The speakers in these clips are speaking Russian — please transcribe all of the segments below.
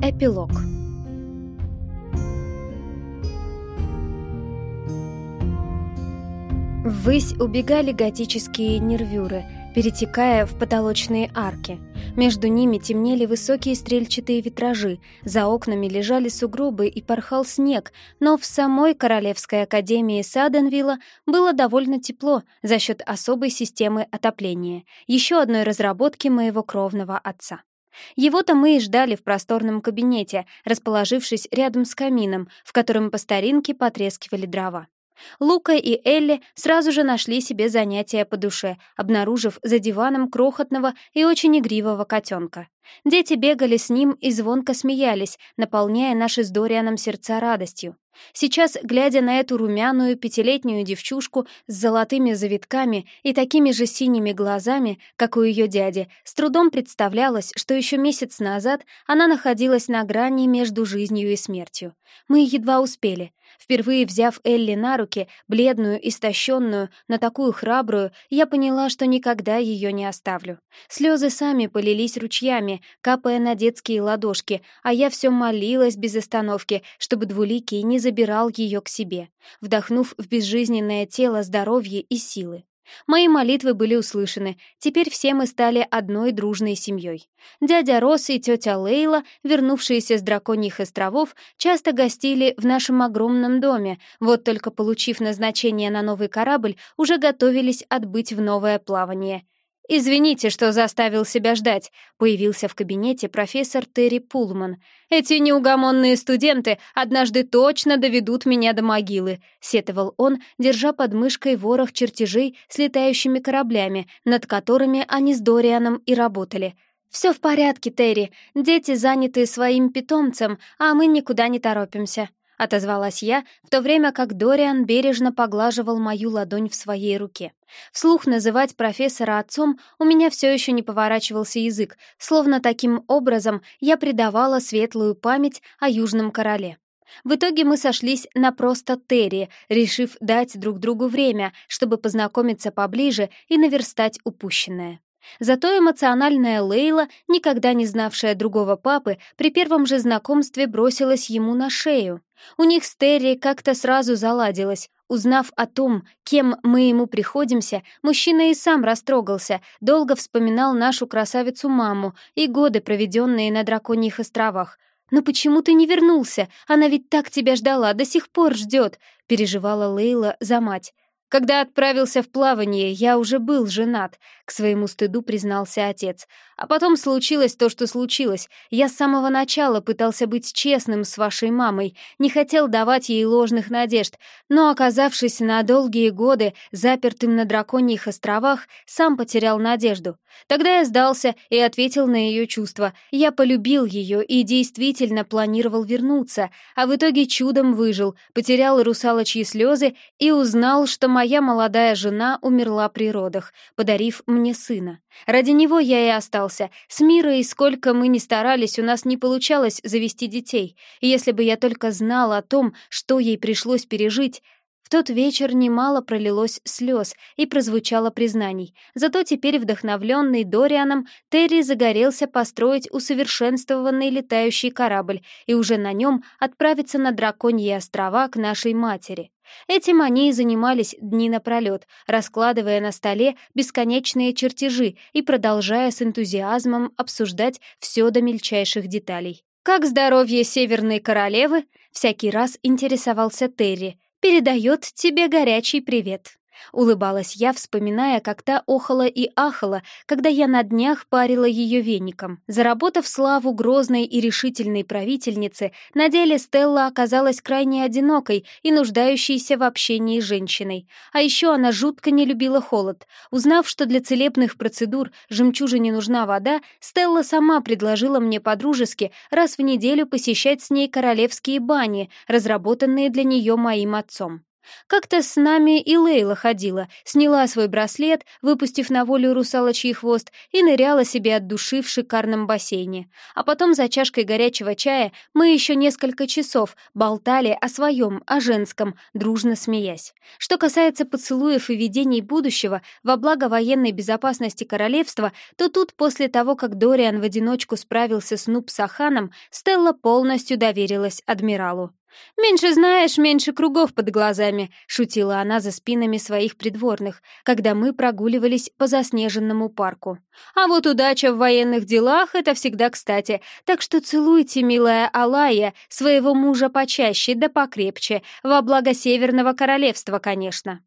Эпилог Ввысь убегали готические нервюры, перетекая в потолочные арки. Между ними темнели высокие стрельчатые витражи, за окнами лежали сугробы и порхал снег, но в самой Королевской академии Саденвилла было довольно тепло за счет особой системы отопления, еще одной разработки моего кровного отца. Его-то мы и ждали в просторном кабинете, расположившись рядом с камином, в котором по старинке потрескивали дрова. Лука и Элли сразу же нашли себе занятия по душе, обнаружив за диваном крохотного и очень игривого котенка. Дети бегали с ним и звонко смеялись, наполняя наши с Дорианом сердца радостью. Сейчас, глядя на эту румяную пятилетнюю девчушку с золотыми завитками и такими же синими глазами, как у ее дяди, с трудом представлялось, что еще месяц назад она находилась на грани между жизнью и смертью. Мы едва успели. Впервые взяв Элли на руки, бледную, истощенную, но такую храбрую, я поняла, что никогда ее не оставлю. Слезы сами полились ручьями, капая на детские ладошки, а я все молилась без остановки, чтобы двуликий не забирал ее к себе, вдохнув в безжизненное тело здоровье и силы. Мои молитвы были услышаны, теперь все мы стали одной дружной семьей. Дядя Рос и тетя Лейла, вернувшиеся с драконьих островов, часто гостили в нашем огромном доме, вот только получив назначение на новый корабль, уже готовились отбыть в новое плавание — «Извините, что заставил себя ждать», — появился в кабинете профессор Терри Пулман. «Эти неугомонные студенты однажды точно доведут меня до могилы», — сетовал он, держа под мышкой ворох чертежей с летающими кораблями, над которыми они с Дорианом и работали. «Все в порядке, Терри. Дети заняты своим питомцем, а мы никуда не торопимся», — отозвалась я, в то время как Дориан бережно поглаживал мою ладонь в своей руке. Вслух называть профессора отцом у меня все еще не поворачивался язык, словно таким образом я придавала светлую память о Южном Короле. В итоге мы сошлись на просто Терри, решив дать друг другу время, чтобы познакомиться поближе и наверстать упущенное. Зато эмоциональная Лейла, никогда не знавшая другого папы, при первом же знакомстве бросилась ему на шею. У них с Терри как-то сразу заладилось. Узнав о том, кем мы ему приходимся, мужчина и сам растрогался, долго вспоминал нашу красавицу-маму и годы, проведенные на Драконьих островах. «Но почему ты не вернулся? Она ведь так тебя ждала, до сих пор ждет», — переживала Лейла за мать. Когда отправился в плавание, я уже был женат, к своему стыду признался отец. А потом случилось то, что случилось. Я с самого начала пытался быть честным с вашей мамой, не хотел давать ей ложных надежд, но, оказавшись на долгие годы запертым на драконьих островах, сам потерял надежду. Тогда я сдался и ответил на ее чувства. Я полюбил ее и действительно планировал вернуться, а в итоге чудом выжил, потерял русалочьи слезы и узнал, что моя молодая жена умерла при родах, подарив мне сына. Ради него я и остался. С Мирой, сколько мы ни старались, у нас не получалось завести детей. И если бы я только знал о том, что ей пришлось пережить, в тот вечер немало пролилось слез и прозвучало признаний. Зато теперь, вдохновленный Дорианом, Терри загорелся построить усовершенствованный летающий корабль и уже на нем отправиться на Драконьи острова к нашей матери. Этим они и занимались дни напролет, раскладывая на столе бесконечные чертежи и продолжая с энтузиазмом обсуждать все до мельчайших деталей. «Как здоровье Северной Королевы?» — всякий раз интересовался Терри передает тебе горячий привет». Улыбалась я, вспоминая, как та охала и ахала, когда я на днях парила ее веником. Заработав славу грозной и решительной правительницы, на деле Стелла оказалась крайне одинокой и нуждающейся в общении с женщиной. А еще она жутко не любила холод. Узнав, что для целебных процедур жемчужине нужна вода, Стелла сама предложила мне подружески раз в неделю посещать с ней королевские бани, разработанные для нее моим отцом. Как-то с нами и Лейла ходила, сняла свой браслет, выпустив на волю русалочий хвост, и ныряла себе от души в шикарном бассейне. А потом за чашкой горячего чая мы еще несколько часов болтали о своем, о женском, дружно смеясь. Что касается поцелуев и видений будущего во благо военной безопасности королевства, то тут после того, как Дориан в одиночку справился с Нуб Саханом, Стелла полностью доверилась адмиралу. «Меньше знаешь, меньше кругов под глазами», — шутила она за спинами своих придворных, когда мы прогуливались по заснеженному парку. «А вот удача в военных делах — это всегда кстати, так что целуйте, милая Алая, своего мужа почаще да покрепче, во благо Северного Королевства, конечно».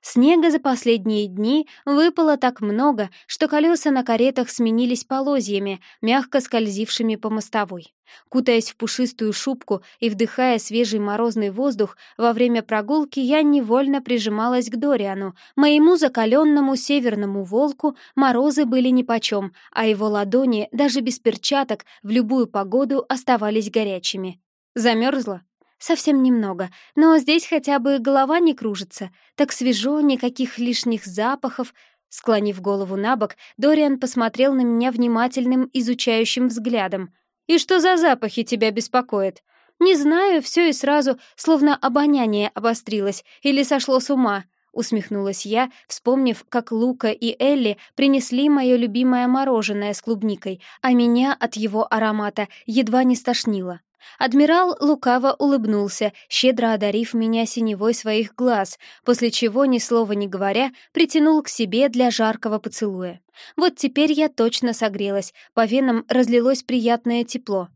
Снега за последние дни выпало так много, что колеса на каретах сменились полозьями, мягко скользившими по мостовой. Кутаясь в пушистую шубку и вдыхая свежий морозный воздух, во время прогулки я невольно прижималась к Дориану. Моему закаленному северному волку морозы были нипочем, а его ладони, даже без перчаток, в любую погоду оставались горячими. Замерзла? Совсем немного, но здесь хотя бы голова не кружится. Так свежо, никаких лишних запахов. Склонив голову на бок, Дориан посмотрел на меня внимательным, изучающим взглядом. «И что за запахи тебя беспокоят?» «Не знаю, все и сразу, словно обоняние обострилось или сошло с ума», — усмехнулась я, вспомнив, как Лука и Элли принесли мое любимое мороженое с клубникой, а меня от его аромата едва не стошнило. Адмирал лукаво улыбнулся, щедро одарив меня синевой своих глаз, после чего, ни слова не говоря, притянул к себе для жаркого поцелуя. Вот теперь я точно согрелась, по венам разлилось приятное тепло.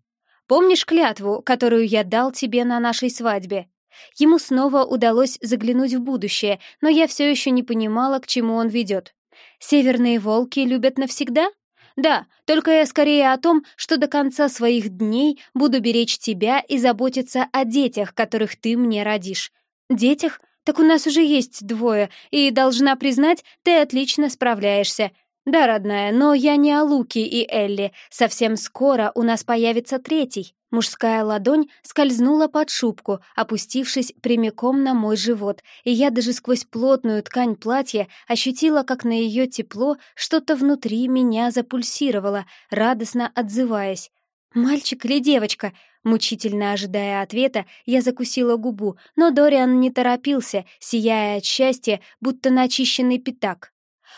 «Помнишь клятву, которую я дал тебе на нашей свадьбе?» Ему снова удалось заглянуть в будущее, но я все еще не понимала, к чему он ведет. «Северные волки любят навсегда?» Да, только я скорее о том, что до конца своих дней буду беречь тебя и заботиться о детях, которых ты мне родишь. Детях? Так у нас уже есть двое, и, должна признать, ты отлично справляешься. Да, родная, но я не о Луке и Элли. Совсем скоро у нас появится третий. Мужская ладонь скользнула под шубку, опустившись прямиком на мой живот, и я даже сквозь плотную ткань платья ощутила, как на ее тепло что-то внутри меня запульсировало, радостно отзываясь. «Мальчик или девочка?» Мучительно ожидая ответа, я закусила губу, но Дориан не торопился, сияя от счастья, будто начищенный пятак.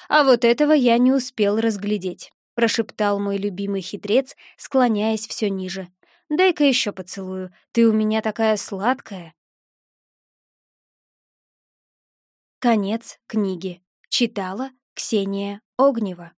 А вот этого я не успел разглядеть, прошептал мой любимый хитрец, склоняясь все ниже. Дай-ка еще поцелую, ты у меня такая сладкая. Конец книги. Читала Ксения Огнева.